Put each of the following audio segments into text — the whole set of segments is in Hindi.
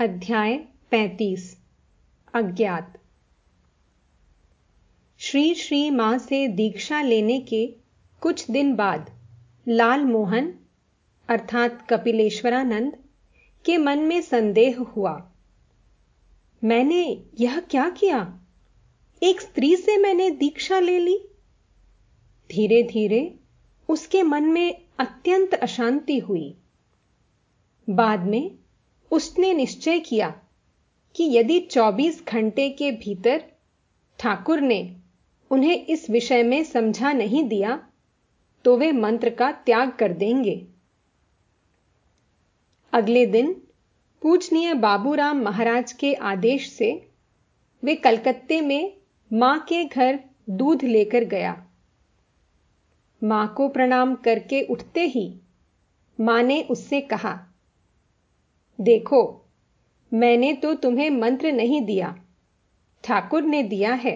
अध्याय पैंतीस, अज्ञात। श्री श्री माँ से दीक्षा लेने के कुछ दिन बाद लाल मोहन, अर्थात कपिलेश्वरानंद, के मन में संदेह हुआ, मैंने यह क्या किया? एक स्त्री से मैंने दीक्षा ले ली? धीरे धीरे उसके मन में अत्यंत अशांति हुई। बाद में उसने निश्चय किया कि यदि 24 घंटे के भीतर ठाकुर ने उन्हें इस विषय में समझा नहीं दिया तो वे मंत्र का त्याग कर देंगे। अगले दिन पूजनीय बाबूराम महाराज के आदेश से वे कलकत्ते में माँ के घर दूध लेकर गया। माँ को प्रणाम करके उठते ही माँ ने उससे कहा देखो, मैंने तो तुम्हें मंत्र नहीं दिया, ठाकुर ने दिया है।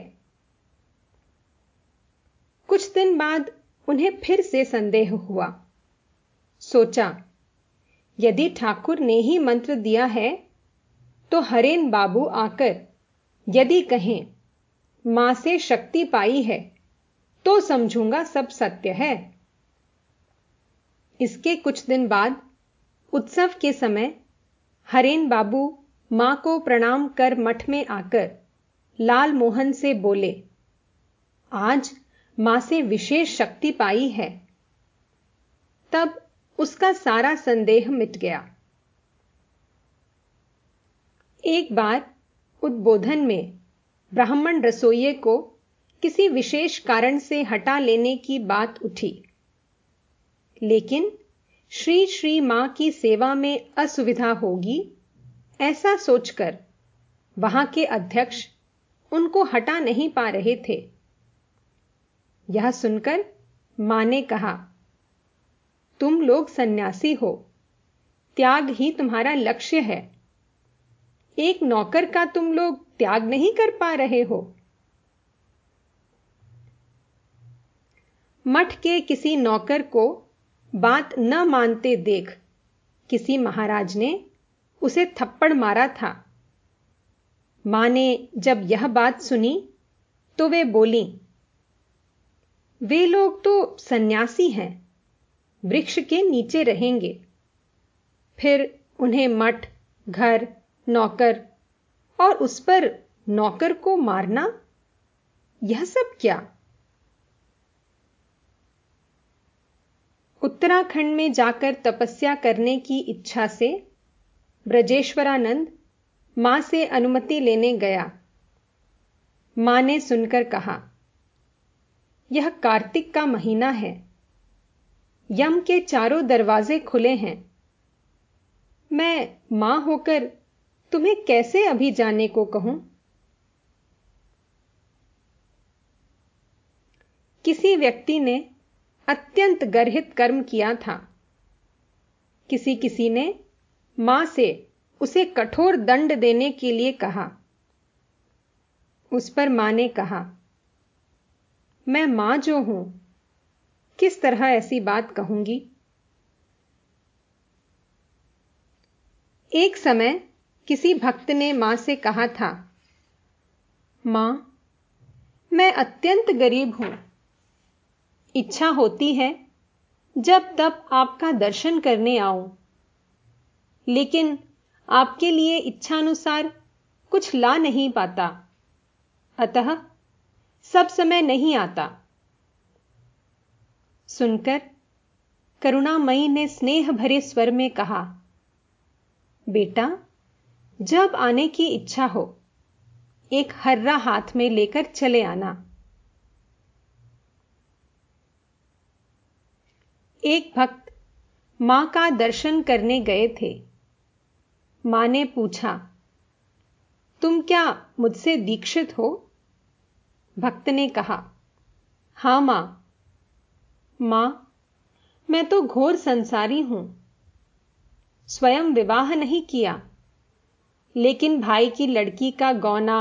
कुछ दिन बाद उन्हें फिर से संदेह हुआ। सोचा, यदि ठाकुर ने ही मंत्र दिया है तो हरेन बाबू आकर यदि कहें, माँ से शक्ति पाई है तो समझूँगा सब सत्य है। इसके कुछ दिन बाद उत्सव के समय हरेन बाबू, माँ को प्रणाम कर मठ में आकर लाल मोहन से बोले, आज माँ से विशेष शक्ति पाई है। तब उसका सारा संदेह मिट गया। एक बार उद्बोधन में ब्राह्मण रसोइये को किसी विशेष कारण से हटा लेने की बात उठी, लेकिन श्री श्री माँ की सेवा में असुविधा होगी? ऐसा सोचकर वहाँ के अध्यक्ष उनको हटा नहीं पा रहे थे। यह सुनकर माँ ने कहा, तुम लोग सन्यासी हो। त्याग ही तुम्हारा लक्ष्य है। एक नौकर का तुम लोग त्याग नहीं कर पा रहे हो। मठ के किसी नौकर को बात न मानते देख किसी महाराज ने उसे थप्पड़ मारा था। माँ ने जब यह बात सुनी तो वे बोली, वे लोग तो सन्यासी हैं, वृक्ष के नीचे रहेंगे। फिर उन्हें मठ, घर, नौकर और उस पर नौकर को मारना, यह सब क्या? उत्तराखंड में जाकर तपस्या करने की इच्छा से ब्रजेश्वरानंद माँ से अनुमति लेने गया। माँ ने सुनकर कहा, यह कार्तिक का महीना है। यम के चारों दरवाजे खुले हैं। मैं माँ होकर तुम्हें कैसे अभी जाने को कहूँ? किसी व्यक्ति ने अत्यंत गर्हित कर्म किया था। किसी किसी ने माँ से उसे कठोर दंड देने के लिए कहा। उस पर माँ ने कहा, मैं माँ जो हूँ, किस तरह ऐसी बात कहूँगी? एक समय किसी भक्त ने माँ से कहा था, माँ, मैं अत्यंत गरीब हूँ। इच्छा होती है, जब तब आपका दर्शन करने आऊँ लेकिन आपके लिए इच्छानुसार कुछ ला नहीं पाता। अतः सब समय नहीं आता। सुनकर करुणामयी ने स्नेह भरे स्वर में कहा, बेटा, जब आने की इच्छा हो, एक हर्रा हाथ में लेकर चले आना। एक भक्त माँ का दर्शन करने गए थे। माँ ने पूछा, तुम क्या मुझसे दीक्षित हो? भक्त ने कहा, हाँ माँ। माँ, मैं तो घोर संसारी हूँ। स्वयं विवाह नहीं किया, लेकिन भाई की लड़की का गौना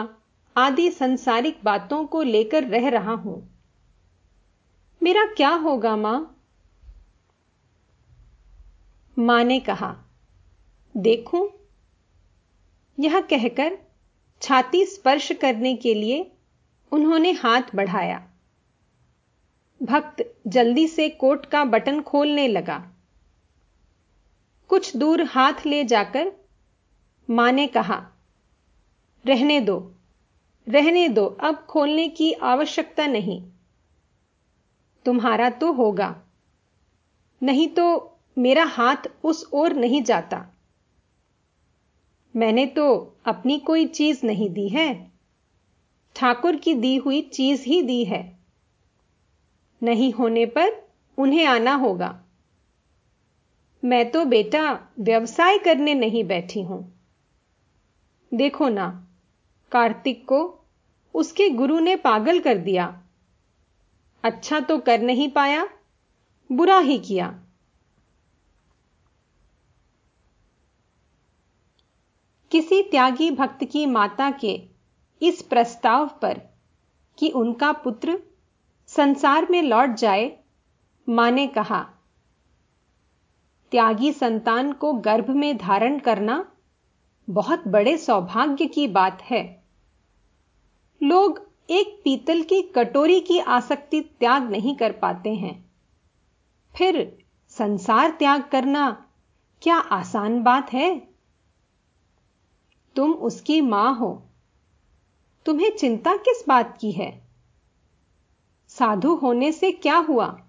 आदि संसारिक बातों को लेकर रह रहा हूँ। मेरा क्या होगा माँ? माँ ने कहा, देखूँ? यह कहकर छाती स्पर्श करने के लिए उन्होंने हाथ बढ़ाया। भक्त जल्दी से कोट का बटन खोलने लगा। कुछ दूर हाथ ले जाकर माँ ने कहा, रहने दो रहने दो, अब खोलने की आवश्यकता नहीं। तुम्हारा तो होगा, नहीं तो मेरा हाथ उस ओर नहीं जाता। मैंने तो अपनी कोई चीज़ नहीं दी है। ठाकुर की दी हुई चीज़ ही दी है। नहीं होने पर उन्हें आना होगा। मैं तो बेटा व्यवसाय करने नहीं बैठी हूँ। देखो ना, कार्तिक को उसके गुरु ने पागल कर दिया। अच्छा तो कर नहीं पाया, बुरा ही किया। किसी त्यागी भक्त की माता के इस प्रस्ताव पर कि उनका पुत्र संसार में लौट जाए, माँ ने कहा, त्यागी संतान को गर्भ में धारण करना बहुत बड़े सौभाग्य की बात है। लोग एक पीतल की कटोरी की आसक्ति त्याग नहीं कर पाते हैं। फिर संसार त्याग करना क्या आसान बात है? तुम उसकी माँ हो। तुम्हें चिंता किस बात की है? साधु होने से क्या हुआ?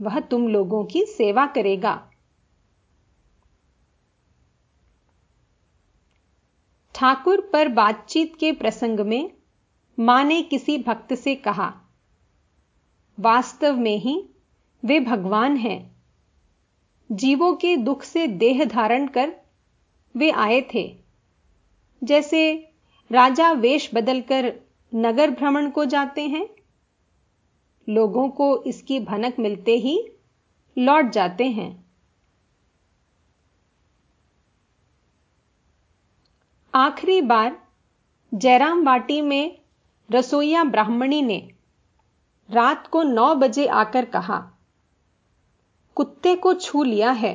वह तुम लोगों की सेवा करेगा। ठाकुर पर बातचीत के प्रसंग में माँ ने किसी भक्त से कहा, वास्तव में ही वे भगवान हैं। जीवों के दुख से देह धारण कर वे आए थे। जैसे राजा वेश बदलकर नगर भ्रमण को जाते हैं, लोगों को इसकी भनक मिलते ही लौट जाते हैं। आखिरी बार जयराम वाटी में रसोईया ब्राह्मणी ने रात को नौ बजे आकर कहा, कुत्ते को छू लिया है,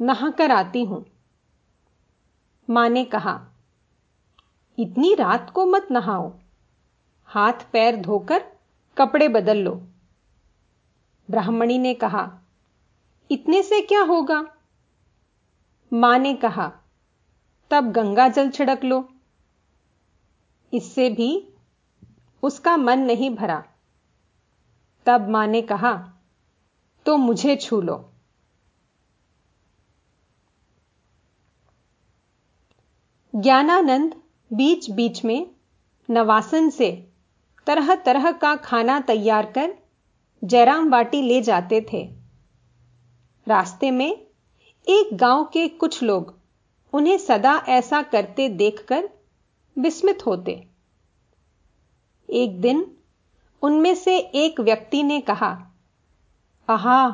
नहाकर आती हूँ। माँ ने कहा इतनी रात को मत नहाओ। हाथ पैर धोकर कपड़े बदल लो। ब्राह्मणी ने कहा, इतने से क्या होगा? माँ ने कहा, तब गंगा जल छिड़क लो। इससे भी उसका मन नहीं भरा। तब माँ ने कहा तो मुझे छू लो। ज्ञानानंद बीच बीच में नवासन से तरह तरह का खाना तैयार कर जयराम वाटी ले जाते थे। रास्ते में एक गाँव के कुछ लोग उन्हें सदा ऐसा करते देखकर विस्मित होते। एक दिन उनमें से एक व्यक्ति ने कहा, आहा,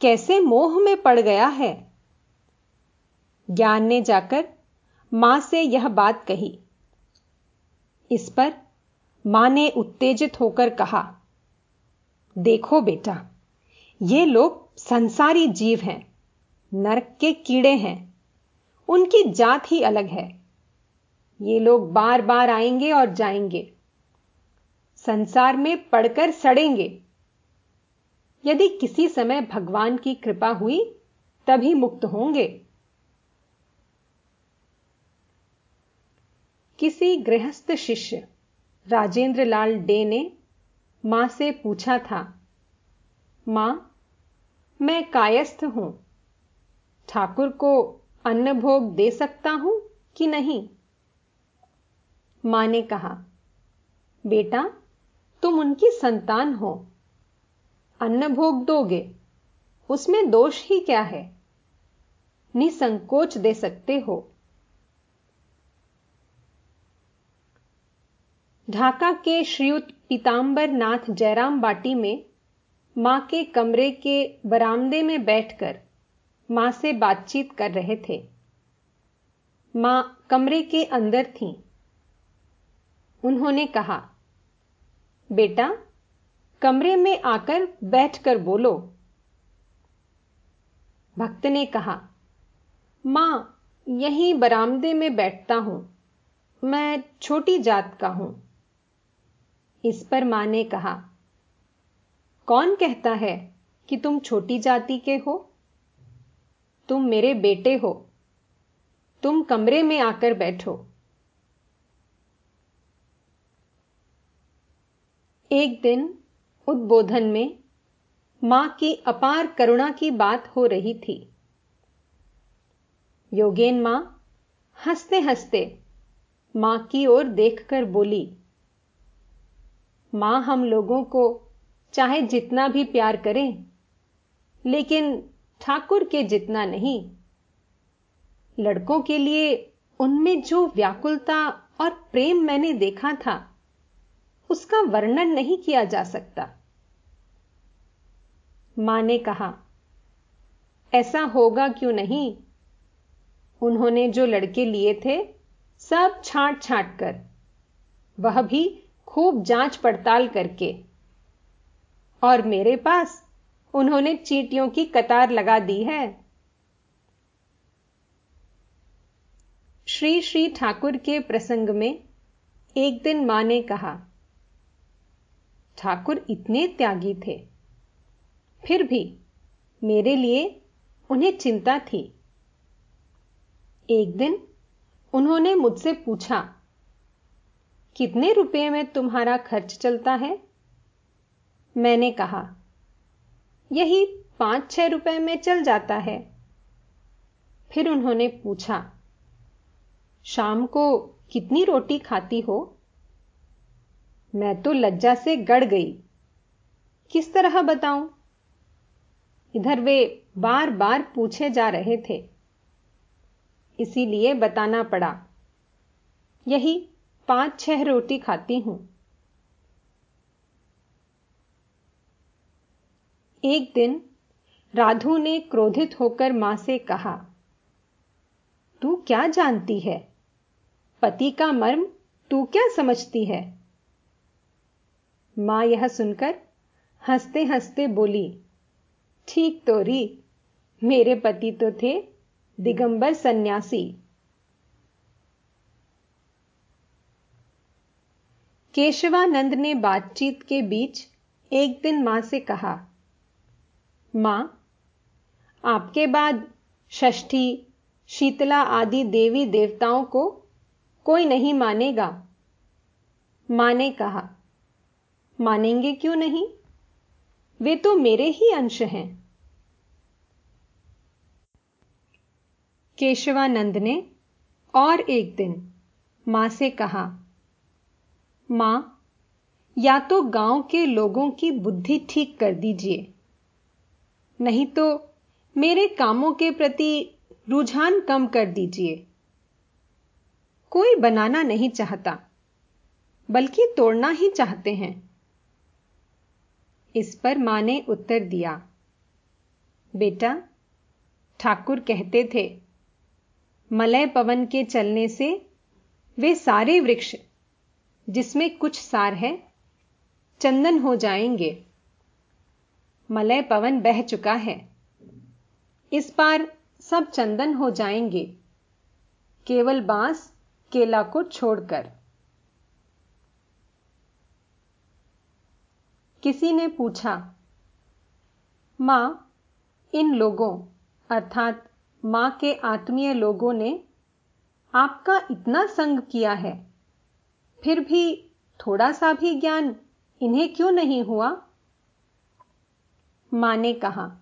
कैसे मोह में पड़ गया है? ज्ञान ने जाकर माँ से यह बात कही। इस पर माँ ने उत्तेजित होकर कहा, देखो बेटा, ये लोग संसारी जीव हैं, नरक के कीड़े हैं, उनकी जात ही अलग है। ये लोग बार बार आएँगे और जाएँगे, संसार में पड़कर सड़ेंगे। यदि किसी समय भगवान की कृपा हुई, तभी मुक्त होंगे। किसी गृहस्थ शिष्य राजेंद्र लाल डे ने माँ से पूछा था, माँ, मैं कायस्थ हूँ, ठाकुर को अन्न भोग दे सकता हूँ कि नहीं? माँ ने कहा, बेटा, तुम उनकी संतान हो अन्न भोग दोगे, उसमें दोष ही क्या है? निसंकोच दे सकते हो ढाका के श्रीयुत पीतांबर नाथ जयराम बाटी में माँ के कमरे के बरामदे में बैठकर माँ से बातचीत कर रहे थे। माँ कमरे के अंदर थीं। उन्होंने कहा, बेटा, कमरे में आकर बैठकर बोलो। भक्त ने कहा, माँ, यहीं बरामदे में बैठता हूँ। मैं छोटी जात का हूँ। इस पर माँ ने कहा, कौन कहता है कि तुम छोटी जाति के हो? तुम मेरे बेटे हो। तुम कमरे में आकर बैठो। एक दिन उद्बोधन में माँ की अपार करुणा की बात हो रही थी। योगेन माँ हँसते हँसते माँ की ओर देखकर बोली माँ हम लोगों को चाहे जितना भी प्यार करें, लेकिन ठाकुर के जितना नहीं। लड़कों के लिए उनमें जो व्याकुलता और प्रेम मैंने देखा था, उसका वर्णन नहीं किया जा सकता। माँ ने कहा, ऐसा होगा क्यों नहीं? उन्होंने जो लड़के लिए थे, सब छांट छांट कर। वह भी खूब जाँच पड़ताल करके। और मेरे पास उन्होंने चीटियों की कतार लगा दी है। श्री श्री ठाकुर के प्रसंग में एक दिन माँ ने कहा, ठाकुर इतने त्यागी थे, फिर भी मेरे लिए उन्हें चिंता थी। एक दिन उन्होंने मुझसे पूछा कितने रुपए में तुम्हारा खर्च चलता है? मैंने कहा, यही पाँच छह रुपए में चल जाता है। फिर उन्होंने पूछा, शाम को कितनी रोटी खाती हो? मैं तो लज्जा से गड़ गई। किस तरह बताऊँ? इधर वे बार बार पूछे जा रहे थे। इसीलिए बताना पड़ा, यही पाँच छह रोटी खाती हूँ। एक दिन राधु ने क्रोधित होकर माँ से कहा, तू क्या जानती है? पति का मर्म तू क्या समझती है? माँ यह सुनकर हँसते हँसते बोली, ठीक तो री, मेरे पति तो थे दिगंबर सन्यासी। केशवानंद ने बातचीत के बीच एक दिन माँ से कहा, माँ, आपके बाद षष्ठी, शीतला आदि देवी देवताओं को कोई नहीं मानेगा। माँ ने कहा, मानेंगे क्यों नहीं? वे तो मेरे ही अंश हैं। केशवानंद ने और एक दिन माँ से कहा माँ, या तो गाँव के लोगों की बुद्धि ठीक कर दीजिए। नहीं तो मेरे कामों के प्रति रुझान कम कर दीजिए। कोई बनाना नहीं चाहता, बल्कि तोड़ना ही चाहते हैं। इस पर माँ ने उत्तर दिया। बेटा, ठाकुर कहते थे, मलय पवन के चलने से वे सारे वृक्ष जिसमें कुछ सार है, चंदन हो जाएँगे। मलय पवन बह चुका है। इस बार सब चंदन हो जाएँगे। केवल बाँस केला को छोड़कर। किसी ने पूछा, माँ, इन लोगों, अर्थात माँ के आत्मीय लोगों ने आपका इतना संग किया है? फिर भी थोड़ा सा भी ज्ञान इन्हें क्यों नहीं हुआ? माँ ने कहा,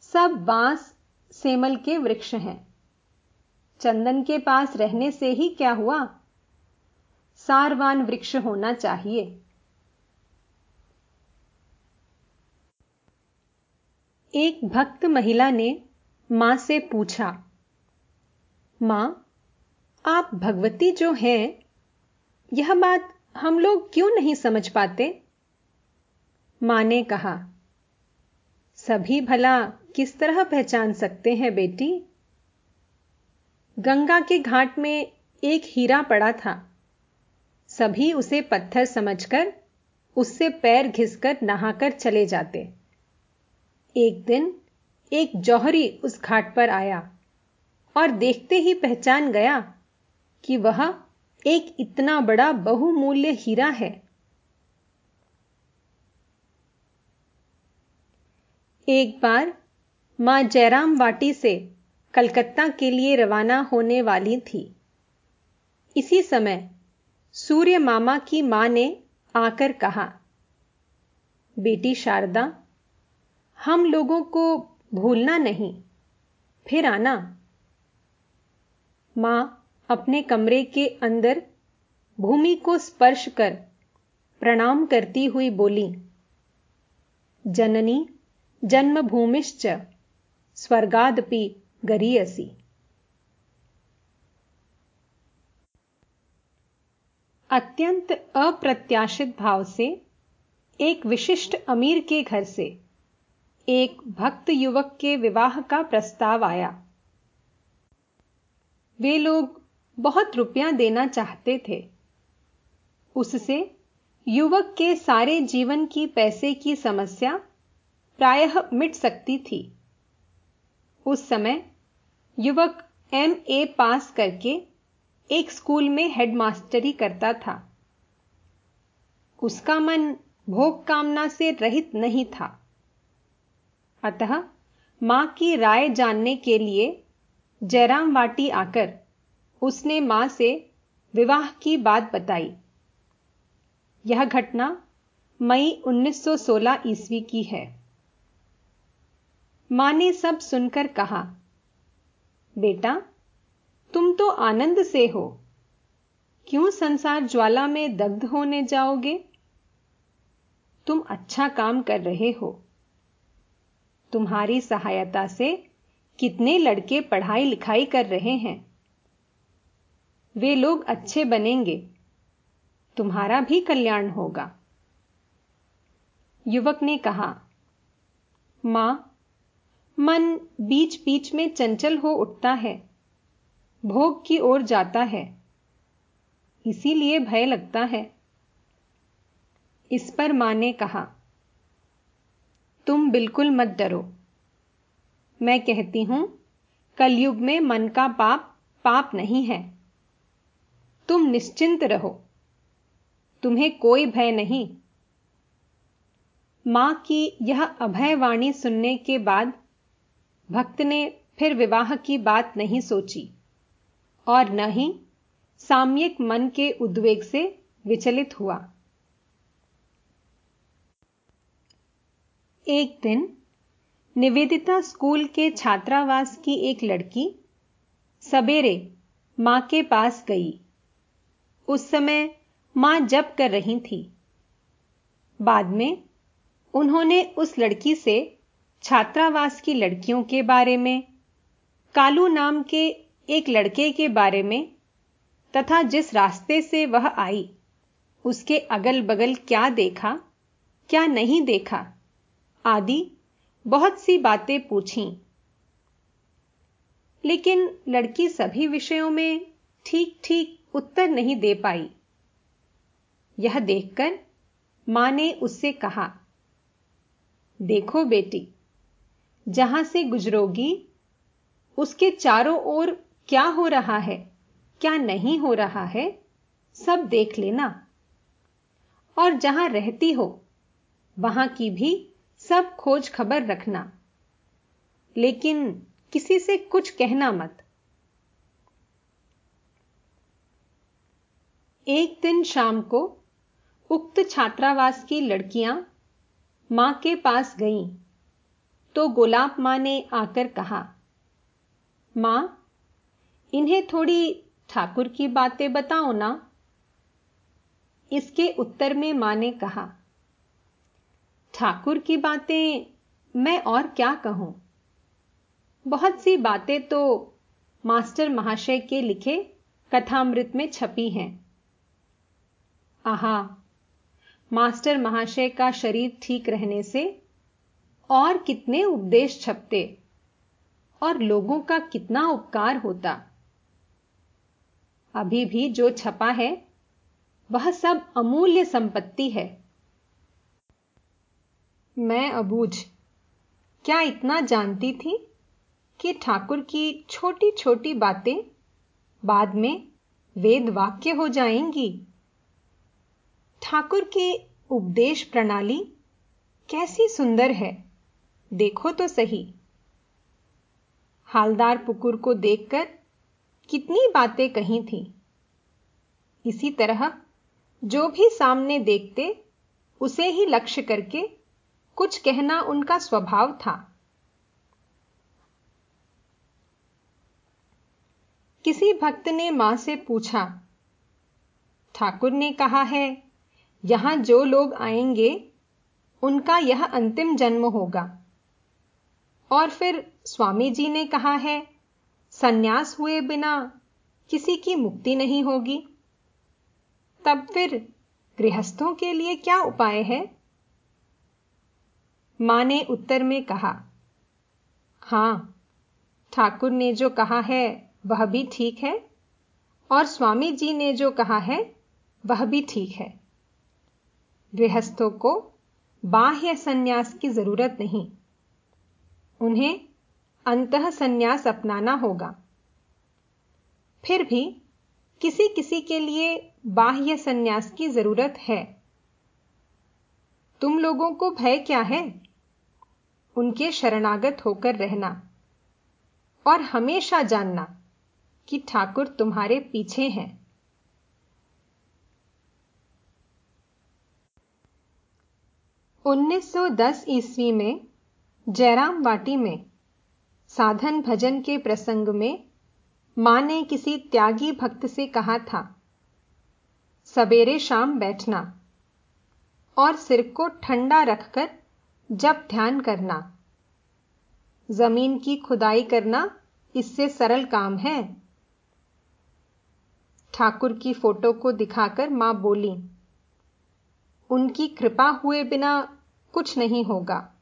सब बाँस सेमल के वृक्ष हैं। चंदन के पास रहने से ही क्या हुआ? सारवान वृक्ष होना चाहिए। एक भक्त महिला ने माँ से पूछा, माँ, आप भगवती जो हैं यह बात हम लोग क्यों नहीं समझ पाते? माँ ने कहा, सभी भला किस तरह पहचान सकते हैं बेटी? गंगा के घाट में एक हीरा पड़ा था। सभी उसे पत्थर समझकर, उससे पैर घिसकर नहाकर चले जाते। एक दिन एक जौहरी उस घाट पर आया और देखते ही पहचान गया कि वह एक इतना बड़ा बहुमूल्य हीरा है। एक बार माँ जयराम वाटी से कलकत्ता के लिए रवाना होने वाली थी। इसी समय सूर्य मामा की माँ ने आकर कहा, बेटी शारदा, हम लोगों को भूलना नहीं, फिर आना। माँ अपने कमरे के अंदर भूमि को स्पर्श कर प्रणाम करती हुई बोली, जननी, जन्मभूमिश्च स्वर्गादपि गरीयसी। अत्यंत अप्रत्याशित भाव से एक विशिष्ट अमीर के घर से एक भक्त युवक के विवाह का प्रस्ताव आया। वे लोग बहुत रुपया देना चाहते थे। उससे युवक के सारे जीवन की पैसे की समस्या प्रायः मिट सकती थी। उस समय युवक एम ए पास करके एक स्कूल में हेडमास्टरी करता था। उसका मन भोग कामना से रहित नहीं था। अतः माँ की राय जानने के लिए जयराम वाटी आकर उसने माँ से विवाह की बात बताई। यह घटना मई 1916 ईस्वी की है। माँ ने सब सुनकर कहा, बेटा, तुम तो आनंद से हो। क्यों संसार ज्वाला में दग्ध होने जाओगे? तुम अच्छा काम कर रहे हो। तुम्हारी सहायता से कितने लड़के पढ़ाई लिखाई कर रहे हैं। वे लोग अच्छे बनेंगे। तुम्हारा भी कल्याण होगा। युवक ने कहा, माँ, मन बीच बीच में चंचल हो उठता है। भोग की ओर जाता है। इसीलिए भय लगता है। इस पर माँ ने कहा, तुम बिल्कुल मत डरो। मैं कहती हूँ, कलयुग में मन का पाप पाप नहीं है। तुम निश्चिंत रहो। तुम्हें कोई भय नहीं। माँ की यह अभयवाणी सुनने के बाद भक्त ने फिर विवाह की बात नहीं सोची और न ही साम्यक मन के उद्वेग से विचलित हुआ। एक दिन निवेदिता स्कूल के छात्रावास की एक लड़की सवेरे माँ के पास गई। उस समय माँ जप कर रही थी। बाद में उन्होंने उस लड़की से छात्रावास की लड़कियों के बारे में, कालू नाम के एक लड़के के बारे में तथा जिस रास्ते से वह आई, उसके अगल बगल क्या देखा, क्या नहीं देखा, आदि बहुत सी बातें पूछी। लेकिन लड़की सभी विषयों में ठीक ठीक उत्तर नहीं दे पाई। यह देखकर माँ ने उससे कहा, देखो बेटी, जहाँ से गुजरोगी, उसके चारों ओर क्या हो रहा है, क्या नहीं हो रहा है, सब देख लेना। और जहाँ रहती हो, वहाँ की भी सब खोज खबर रखना। लेकिन किसी से कुछ कहना मत। एक दिन शाम को उक्त छात्रावास की लड़कियाँ माँ के पास गईं तो गोलाब माँ ने आकर कहा, माँ, इन्हें थोड़ी ठाकुर की बातें बताओ ना। इसके उत्तर में माँ ने कहा, ठाकुर की बातें मैं और क्या कहूँ? बहुत सी बातें तो मास्टर महाशय के लिखे कथामृत में छपी हैं। आहा। मास्टर महाशय का शरीर ठीक रहने से और कितने उपदेश छपते और लोगों का कितना उपकार होता। अभी भी जो छपा है, वह सब अमूल्य संपत्ति है। मैं अबूझ, क्या इतना जानती थी कि ठाकुर की छोटी छोटी बातें बाद में वेद वाक्य हो जाएँगी? ठाकुर की उपदेश प्रणाली कैसी सुंदर है, देखो तो सही। हालदार पुकुर को देखकर कितनी बातें कही थी। इसी तरह, जो भी सामने देखते, उसे ही लक्ष्य करके कुछ कहना उनका स्वभाव था। किसी भक्त ने माँ से पूछा, ठाकुर ने कहा है यहाँ जो लोग आएँगे, उनका यह अंतिम जन्म होगा। और फिर स्वामी जी ने कहा है, सन्यास हुए बिना किसी की मुक्ति नहीं होगी। तब फिर गृहस्थों के लिए क्या उपाय है? माँ ने उत्तर में कहा, हाँ, ठाकुर ने जो कहा है, वह भी ठीक है। और स्वामी जी ने जो कहा है, वह भी ठीक है। गृहस्थों को बाह्य संन्यास की ज़रूरत नहीं। उन्हें अंत संन्यास अपनाना होगा। फिर भी किसी किसी के लिए बाह्य संन्यास की ज़रूरत है। तुम लोगों को भय क्या है? उनके शरणागत होकर रहना और हमेशा जानना कि ठाकुर तुम्हारे पीछे हैं। उन्नीस सौ दस ईस्वी में, जयराम वाटी में, साधन भजन के प्रसंग में, माँ ने किसी त्यागी भक्त से कहा था, सवेरे शाम बैठना और सिर को ठंडा रखकर जब ध्यान करना। ज़मीन की खुदाई करना इससे सरल काम है ठाकुर की फ़ोटो को दिखाकर माँ बोली, उनकी कृपा हुए बिना कुछ नहीं होगा।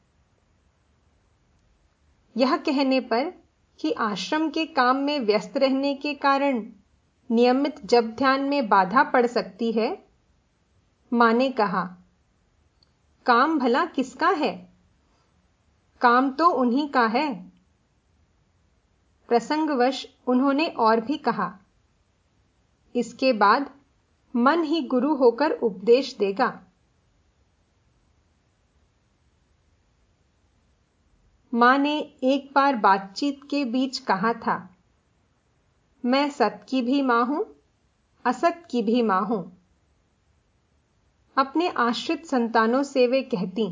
यह कहने पर कि आश्रम के काम में व्यस्त रहने के कारण नियमित जब ध्यान में बाधा पड़ सकती है, माँ ने कहा, काम भला किसका है? काम तो उन्हीं का है। प्रसंगवश उन्होंने और भी कहा, इसके बाद मन ही गुरु होकर उपदेश देगा। माँ ने एक बार बातचीत के बीच कहा था, मैं सत की भी माँ हूँ, असत की भी माँ हूँ। अपने आश्रित संतानों से वे कहती,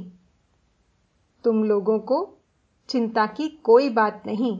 तुम लोगों को चिंता की कोई बात नहीं